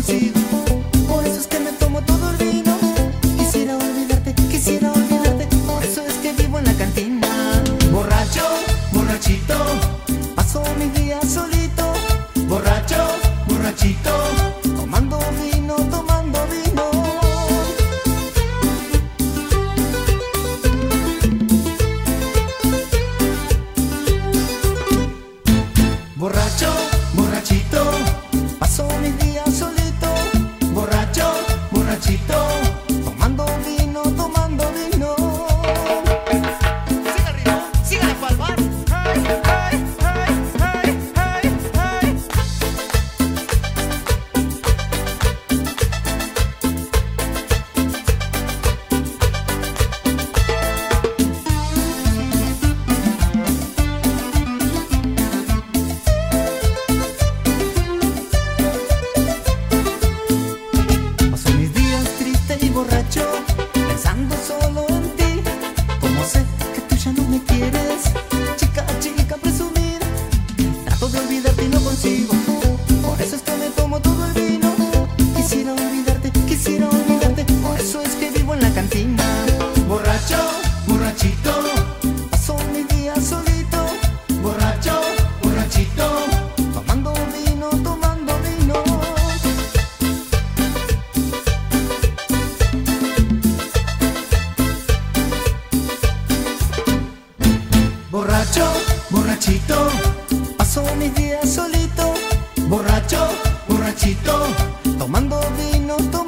Por eso es que me tomo todo el vino. Quisiera olvidarte, quisiera olvidarte. Por eso es que vivo en la cantina. Borracho, borrachito. Paso mi día solito. Borracho, borrachito. Tomando vino, tomando vino. Borracho Borracho, borrachito, paso mis días solito. Borracho, borrachito, tomando vino todo